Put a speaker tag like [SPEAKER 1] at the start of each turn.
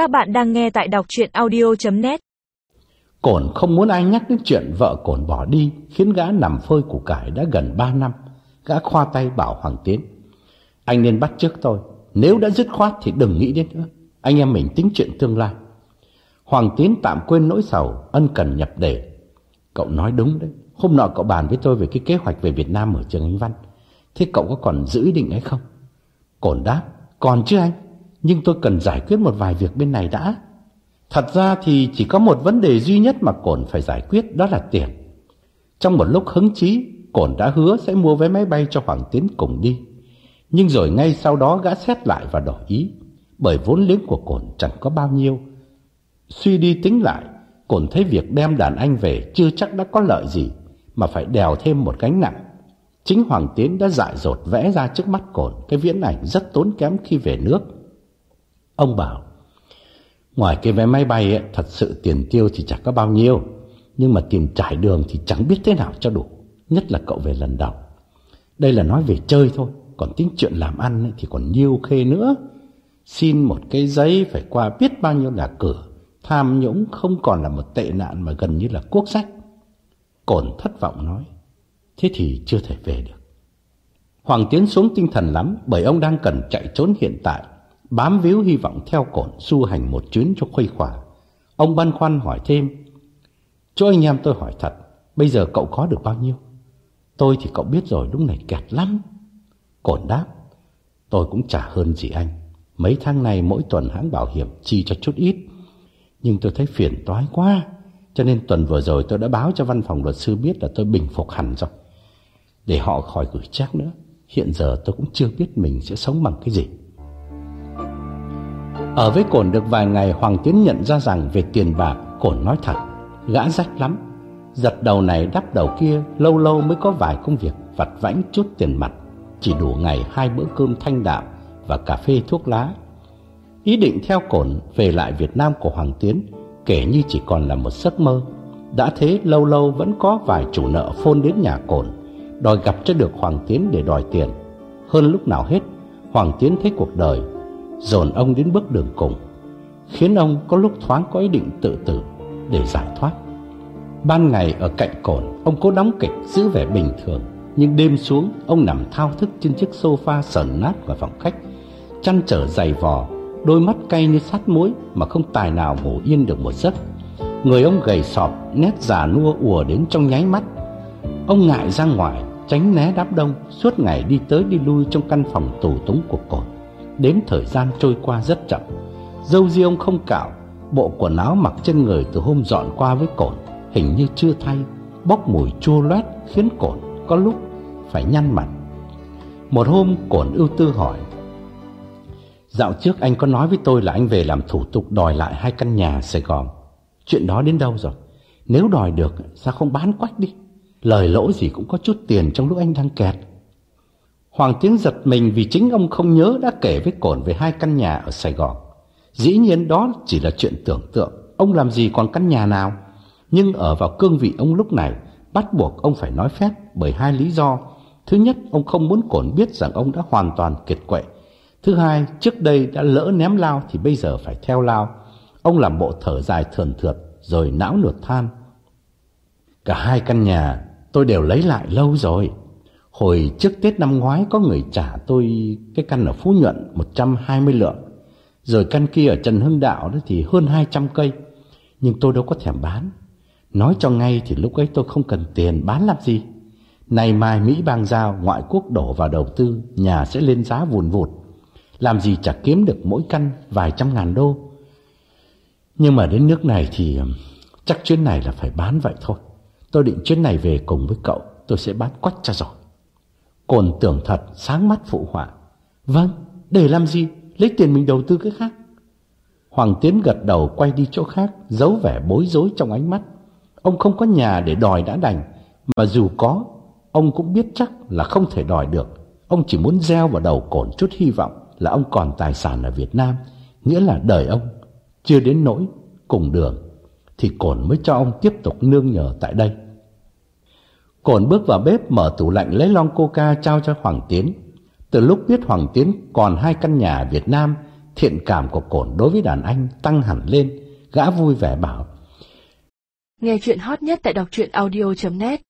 [SPEAKER 1] Các bạn đang nghe tại đọc chuyện audio.net
[SPEAKER 2] Cổn không muốn ai nhắc đến chuyện vợ Cổn bỏ đi khiến gã nằm phơi củ cải đã gần 3 năm. Gã khoa tay bảo Hoàng Tiến. Anh nên bắt trước tôi. Nếu đã dứt khoát thì đừng nghĩ đến nữa. Anh em mình tính chuyện tương lai. Hoàng Tiến tạm quên nỗi sầu, ân cần nhập đề. Cậu nói đúng đấy. Hôm nọ cậu bàn với tôi về cái kế hoạch về Việt Nam ở trường Anh Văn. Thế cậu có còn giữ ý định ấy không? Cổn đáp. Còn chứ anh. Nhưng tôi cần giải quyết một vài việc bên này đã. Thật ra thì chỉ có một vấn đề duy nhất mà Cổn phải giải quyết đó là tiền. Trong một lúc hứng chí, Cổn đã hứa sẽ mua vé máy bay cho Hoàng Tiến cùng đi. Nhưng rồi ngay sau đó gã xét lại và đổi ý, bởi vốn liếng của Cổn chẳng có bao nhiêu. Suy đi tính lại, Cổn thấy việc đem đàn anh về chưa chắc đã có lợi gì, mà phải đèo thêm một gánh nặng. Chính Hoàng Tiến đã dại dột vẽ ra trước mắt Cổn cái viễn ảnh rất tốn kém khi về nước. Ông bảo, ngoài cái vé máy bay ấy, thật sự tiền tiêu thì chẳng có bao nhiêu, nhưng mà tiền trải đường thì chẳng biết thế nào cho đủ, nhất là cậu về lần đầu. Đây là nói về chơi thôi, còn tính chuyện làm ăn ấy thì còn nhiều khê nữa. Xin một cái giấy phải qua biết bao nhiêu là cửa, tham nhũng không còn là một tệ nạn mà gần như là quốc sách. Cổn thất vọng nói, thế thì chưa thể về được. Hoàng Tiến xuống tinh thần lắm bởi ông đang cần chạy trốn hiện tại bám víu hy vọng theo cổn du hành một chuyến cho khuây khỏa. Ông băn khoăn hỏi thêm, cho anh em tôi hỏi thật, bây giờ cậu có được bao nhiêu? Tôi thì cậu biết rồi lúc này kẹt lắm. Cổn đáp, tôi cũng chả hơn gì anh. Mấy tháng này mỗi tuần hãng bảo hiểm chi cho chút ít. Nhưng tôi thấy phiền toái quá, cho nên tuần vừa rồi tôi đã báo cho văn phòng luật sư biết là tôi bình phục hẳn rồi. Để họ khỏi gửi chắc nữa. Hiện giờ tôi cũng chưa biết mình sẽ sống bằng cái gì. Ở với Cổn được vài ngày, Hoàng Tiến nhận ra rằng về tiền bạc, Cổn nói thật, Gã rách lắm. Giật đầu này, đắp đầu kia, Lâu lâu mới có vài công việc, vặt vãnh chút tiền mặt. Chỉ đủ ngày hai bữa cơm thanh đạm Và cà phê thuốc lá. Ý định theo Cổn về lại Việt Nam của Hoàng Tiến, Kể như chỉ còn là một giấc mơ. Đã thế, lâu lâu vẫn có vài chủ nợ phôn đến nhà Cổn, Đòi gặp cho được Hoàng Tiến để đòi tiền. Hơn lúc nào hết, Hoàng Tiến thấy cuộc đời dồn ông đến bước đường cùng, khiến ông có lúc thoáng có ý định tự tử để giải thoát. Ban ngày ở cạnh cồn, ông cố đóng kịch giữ vẻ bình thường, nhưng đêm xuống ông nằm thao thức trên chiếc sofa sờn nát của phòng khách, chăn trở dày vò, đôi mắt cay như sắt muối mà không tài nào ngủ yên được một giấc. Người ông gầy sọp, nét già nua ùa đến trong nháy mắt. Ông ngại ra ngoài, tránh né đám đông, suốt ngày đi tới đi lui trong căn phòng tù túng của cồn đến thời gian trôi qua rất chậm. Dâu ria ông không cạo, Bộ quần áo mặc trên người từ hôm dọn qua với cổn Hình như chưa thay, Bốc mùi chua loét khiến cổn Có lúc phải nhăn mặt. Một hôm, cổn ưu tư hỏi, Dạo trước anh có nói với tôi là anh về làm thủ tục đòi lại hai căn nhà Sài Gòn. Chuyện đó đến đâu rồi? Nếu đòi được, sao không bán quách đi? Lời lỗ gì cũng có chút tiền trong lúc anh đang kẹt. Hoàng Tiến giật mình vì chính ông không nhớ đã kể với Cổn về hai căn nhà ở Sài Gòn. Dĩ nhiên đó chỉ là chuyện tưởng tượng, ông làm gì còn căn nhà nào. Nhưng ở vào cương vị ông lúc này, bắt buộc ông phải nói phép bởi hai lý do. Thứ nhất, ông không muốn Cổn biết rằng ông đã hoàn toàn kiệt quệ. Thứ hai, trước đây đã lỡ ném lao thì bây giờ phải theo lao. Ông làm bộ thở dài thườn thượt rồi não nuột than. Cả hai căn nhà tôi đều lấy lại lâu rồi. Hồi trước Tết năm ngoái có người trả tôi cái căn ở Phú Nhuận 120 lượng. Rồi căn kia ở Trần Hưng Đạo đó thì hơn 200 cây. Nhưng tôi đâu có thèm bán. Nói cho ngay thì lúc ấy tôi không cần tiền bán làm gì. Này mai Mỹ bang giao ngoại quốc đổ vào đầu tư, nhà sẽ lên giá vùn vụt. Làm gì chả kiếm được mỗi căn vài trăm ngàn đô. Nhưng mà đến nước này thì chắc chuyến này là phải bán vậy thôi. Tôi định chuyến này về cùng với cậu, tôi sẽ bán quách cho rồi. Cồn tưởng thật, sáng mắt phụ họa. Vâng để làm gì? Lấy tiền mình đầu tư cái khác. Hoàng Tiến gật đầu quay đi chỗ khác, Giấu vẻ bối rối trong ánh mắt. Ông không có nhà để đòi đã đành, Mà dù có, Ông cũng biết chắc là không thể đòi được. Ông chỉ muốn gieo vào đầu cồn chút hy vọng Là ông còn tài sản ở Việt Nam, Nghĩa là đời ông Chưa đến nỗi cùng đường, Thì cồn mới cho ông tiếp tục nương nhờ tại đây. Cổn bước vào bếp mở tủ lạnh lấy lon coca trao cho Hoàng Tiến. Từ lúc biết Hoàng Tiến còn hai căn nhà Việt Nam, thiện cảm của cồn đối với đàn anh tăng hẳn lên, gã vui vẻ bảo.
[SPEAKER 1] Nghe chuyện hot nhất tại đọc truyện audio.net